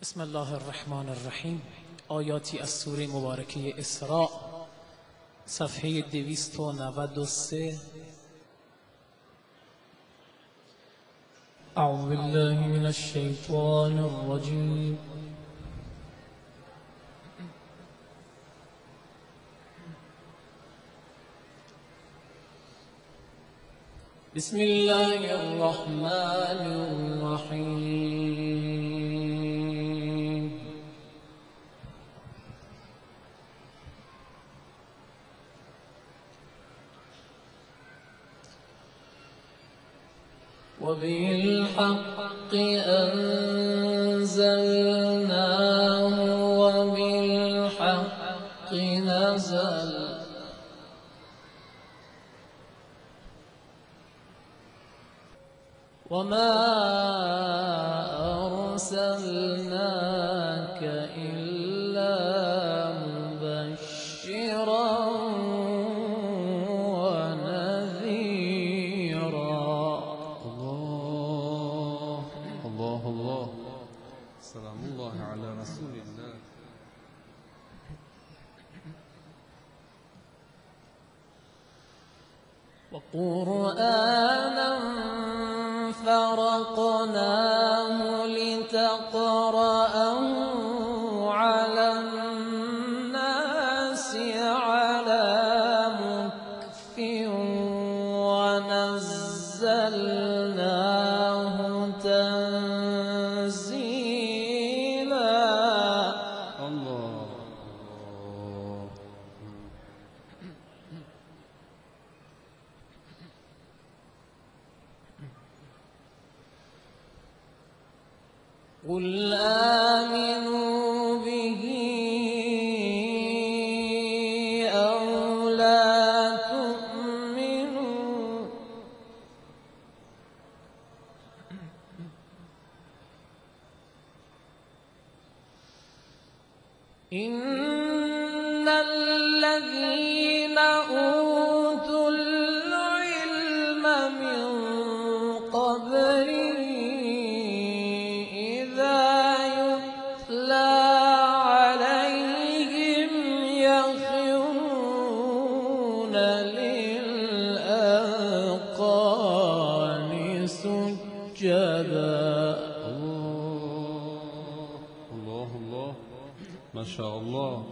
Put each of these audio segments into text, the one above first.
بسم الله الرحمن الرحیم. آیاتی از سوره مبارکه اسراء صفحه 293 اعوذ بالله من الشیطان الرجیم. بسم الله الرحمن الرحیم. وبالحق أنزلناه وبالحق نزل. وما أرسلناه سجدا الله الله الله. ما شاء الله.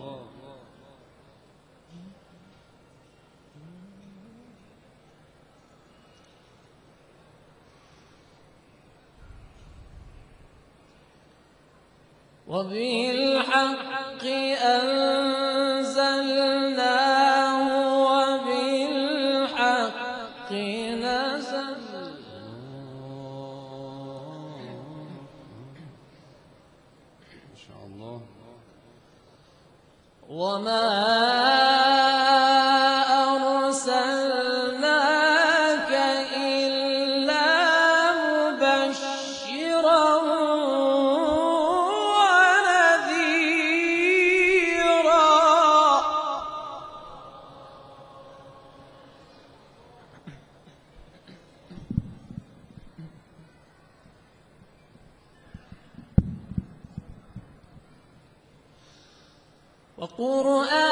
وبه الحق وقرآن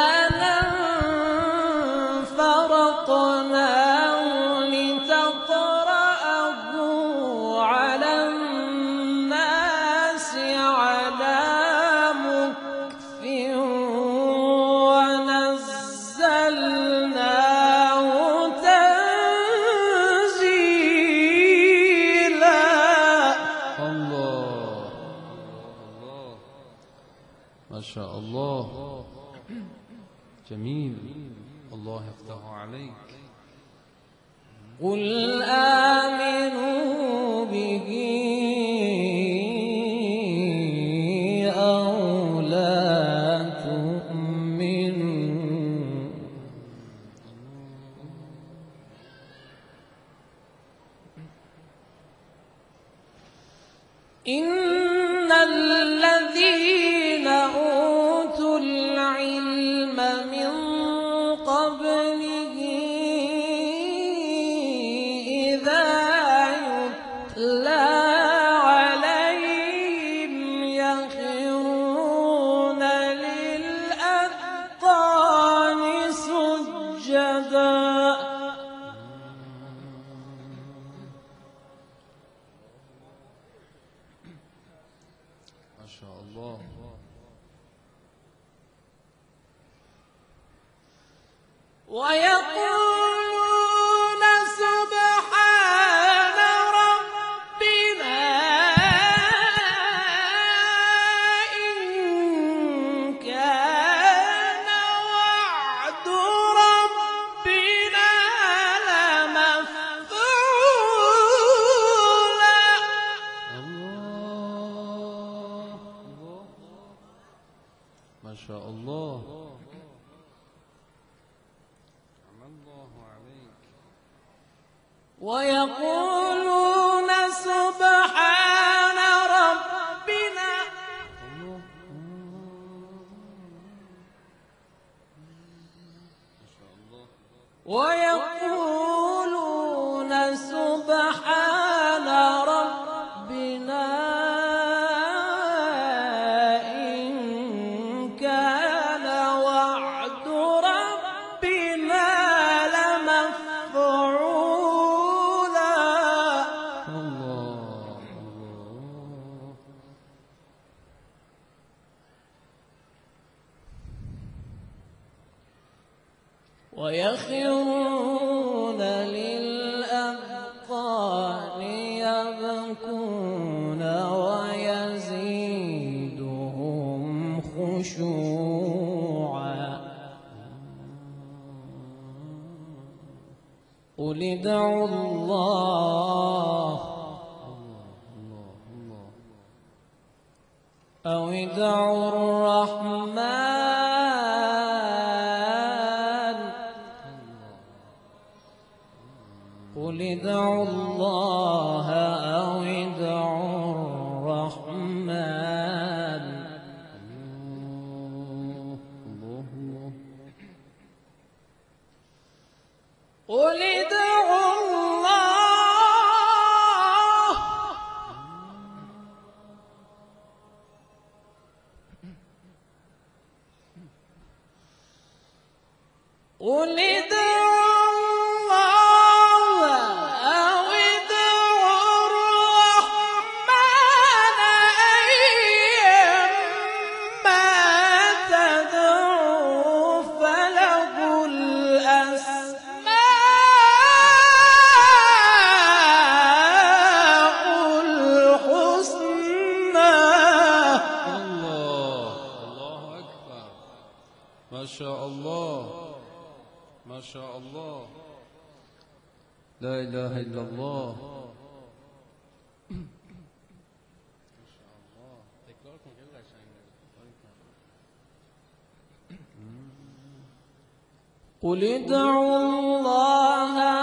قل ادعوا قل ادعوا الله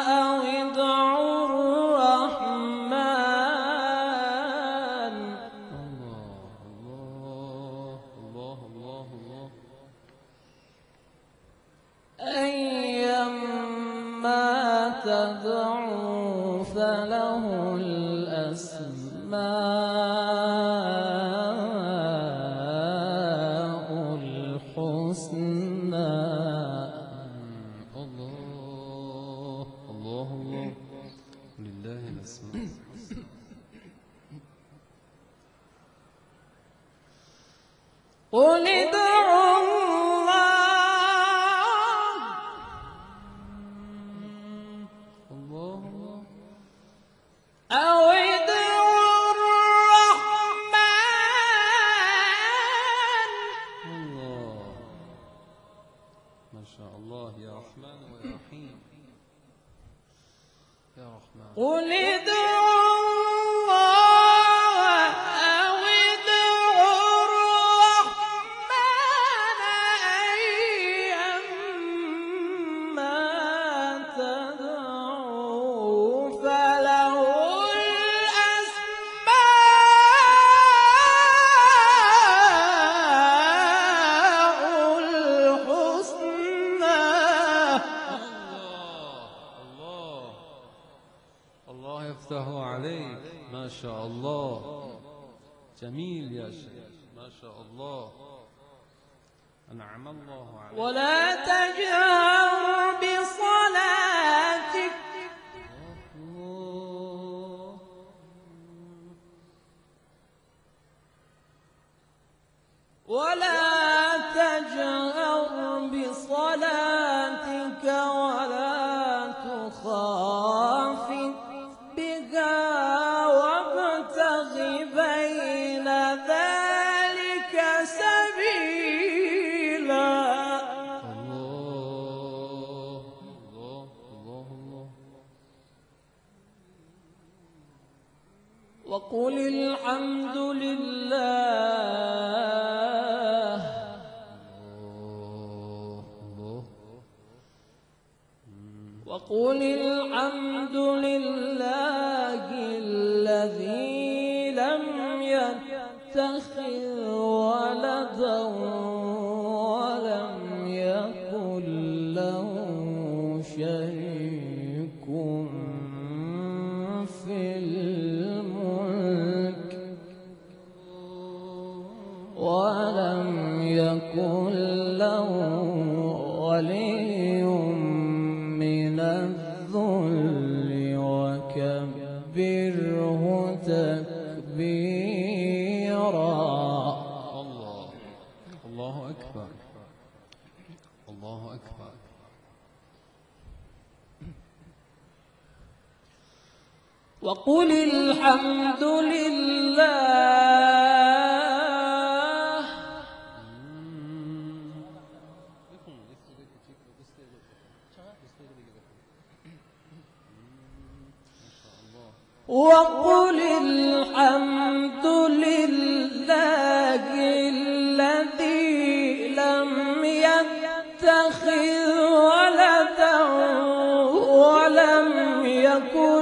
يكون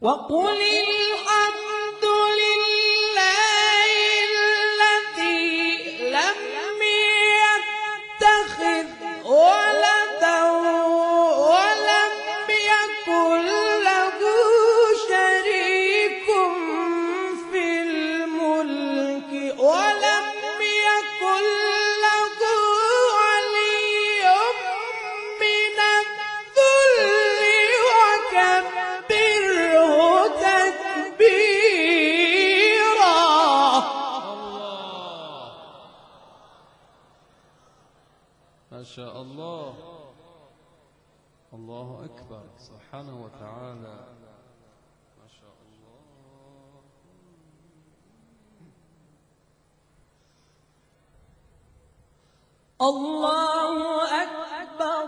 وقل سبحانه وتعالى. ما شاء الله. الله أكبر.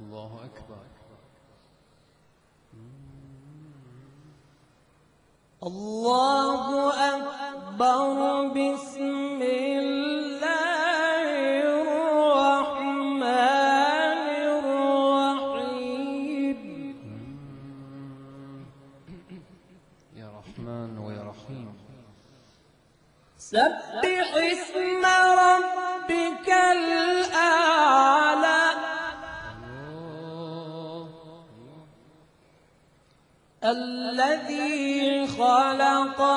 الله أكبر. الله أكبر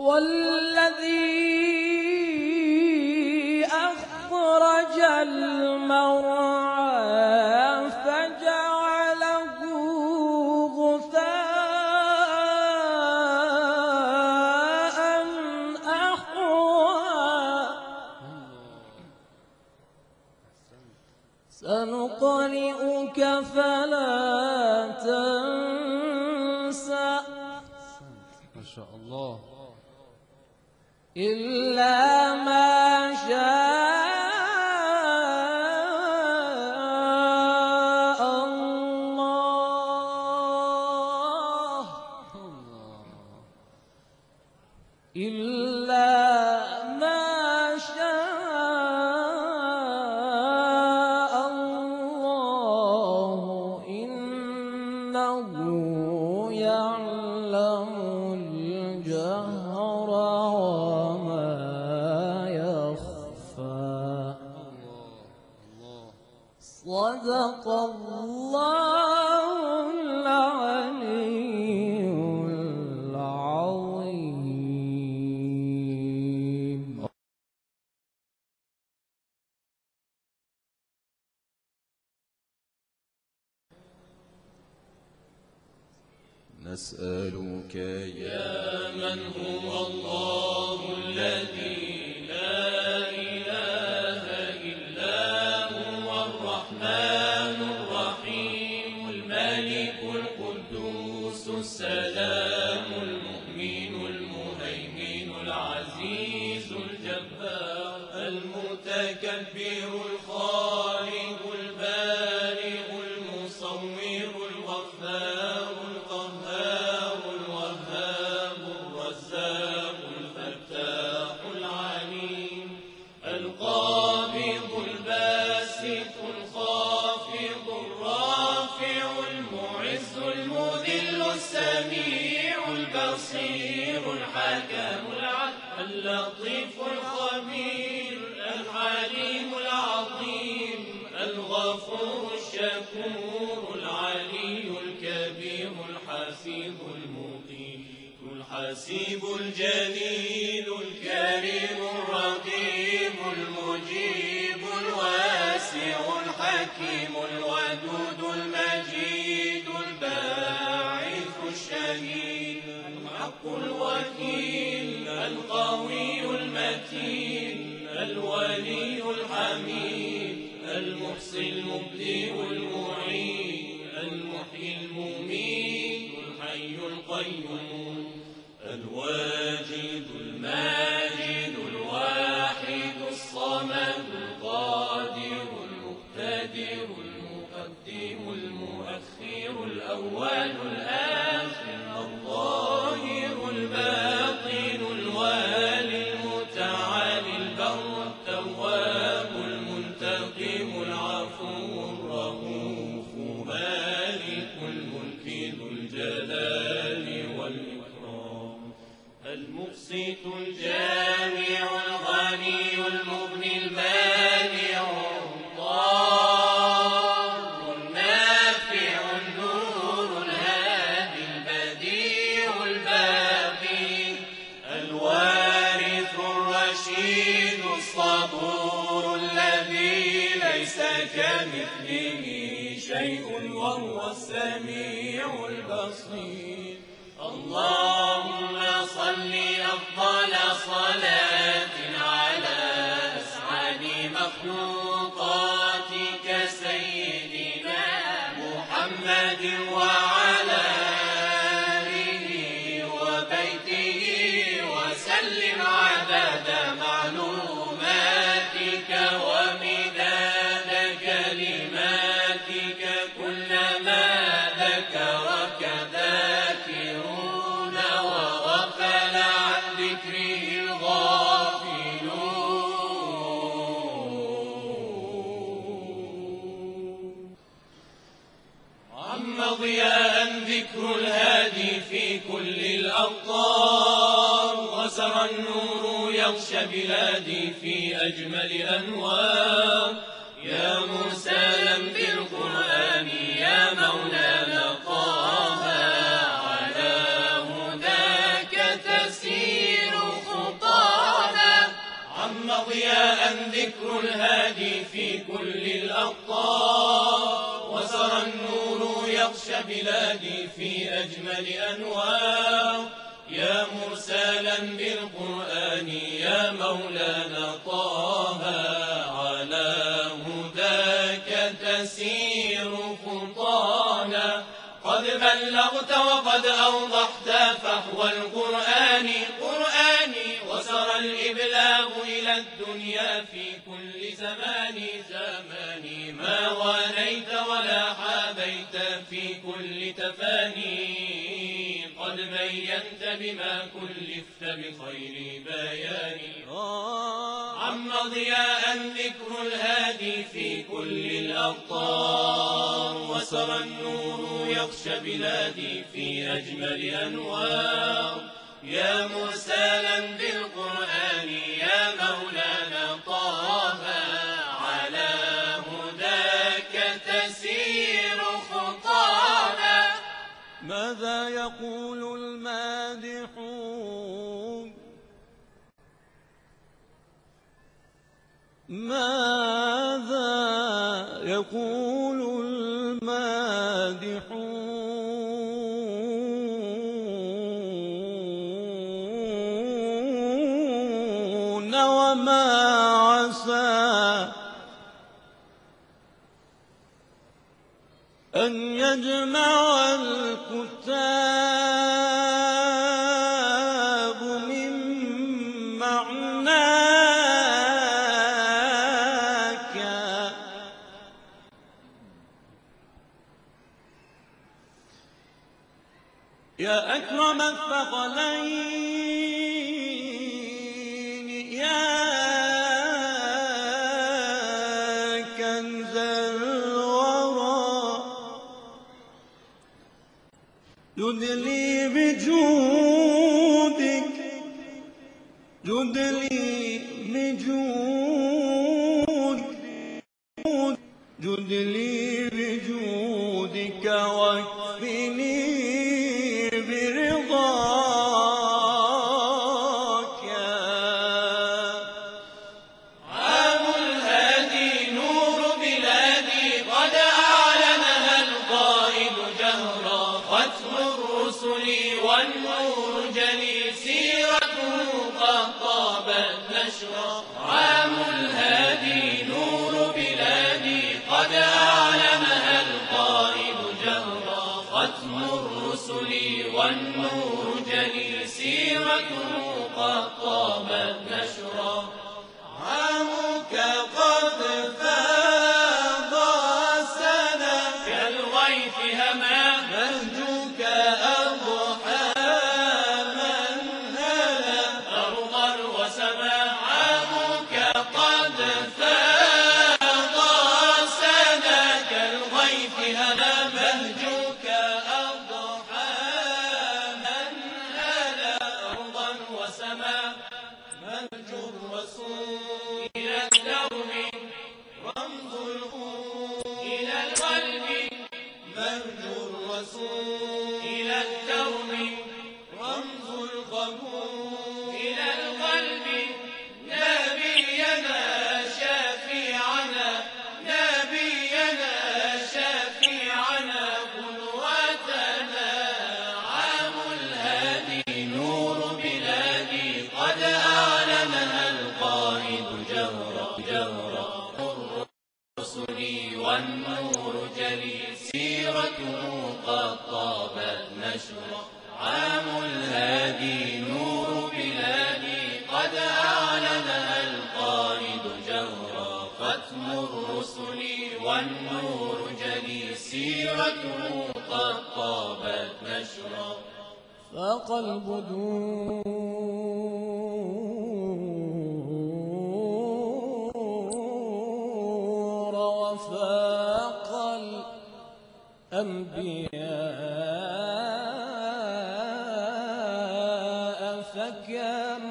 والله التكبير الحق الوكيل القوي المتين الولي الحميد المحصي المبدئ المعين المحيي المميت الحي القيوم الواجب الآخرين الله ضياء ذكر الهادي في كل الأوطان. وسرى النور يغشى بلادي في أجمل أنوار. يا موسى لم بالقرآن يا مولانا طه. على تسير عم ضياء ذكر الهادي في كل بلادي في أجمل أنوار يا مرسلا بالقرآن يا مولانا طه على هداك تسير خطانا. قد بلغت وقد أوضحت فحوى القرآن قرآني وسرى الإبلاغ إلى الدنيا في كل زمان زماني ما وانيت ولا حابيت في كل تفاني قد بينت بما كلفت بخير بيان. عم ضياء ذكر الهادي في كل الأقطار وسرى النور يغشى بلادي في أجمل أنوار. يا مرسلا بالقرآن ماذا يقول المادحون وما عسى أن يجمع جدلي سيرته قد طابت نشرا. فقلب دور وفاق الأنبياء فكم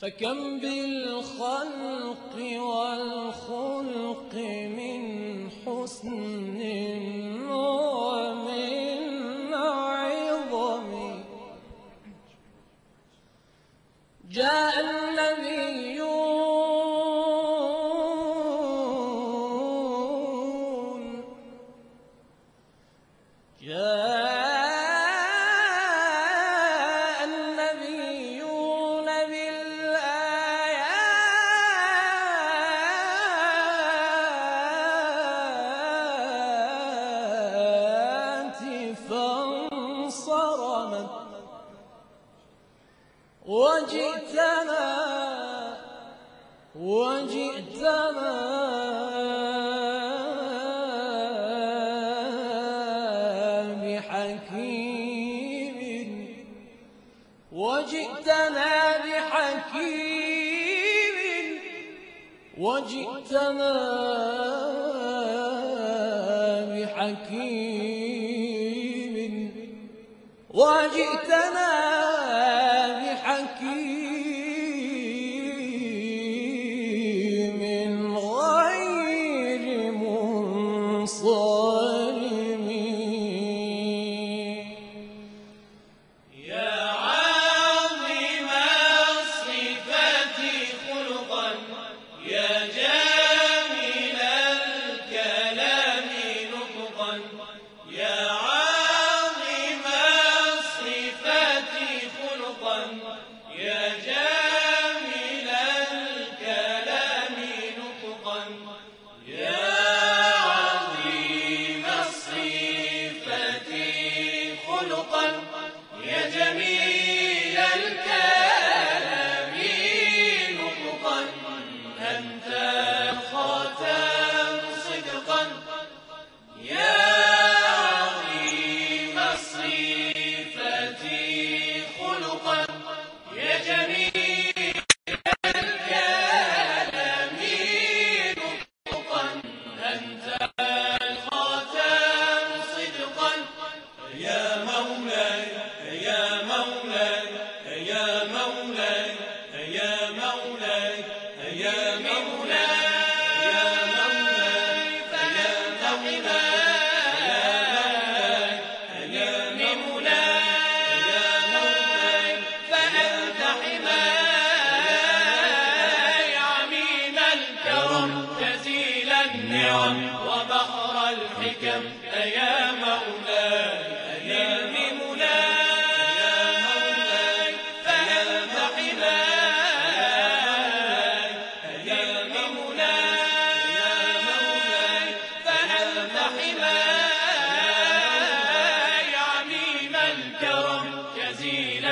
فكم بالخلق والخلق من حسن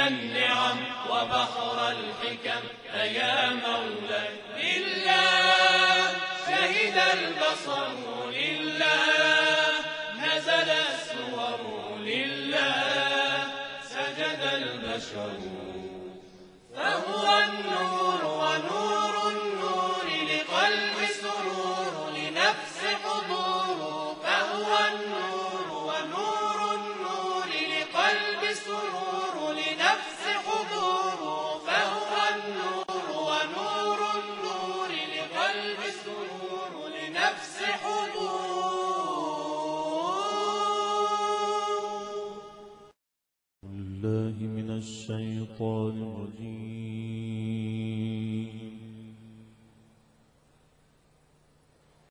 النعم وبحر الحكم فيا لله شهد البصر لله نزل السور لله سجد البشر فهو النور الظالمون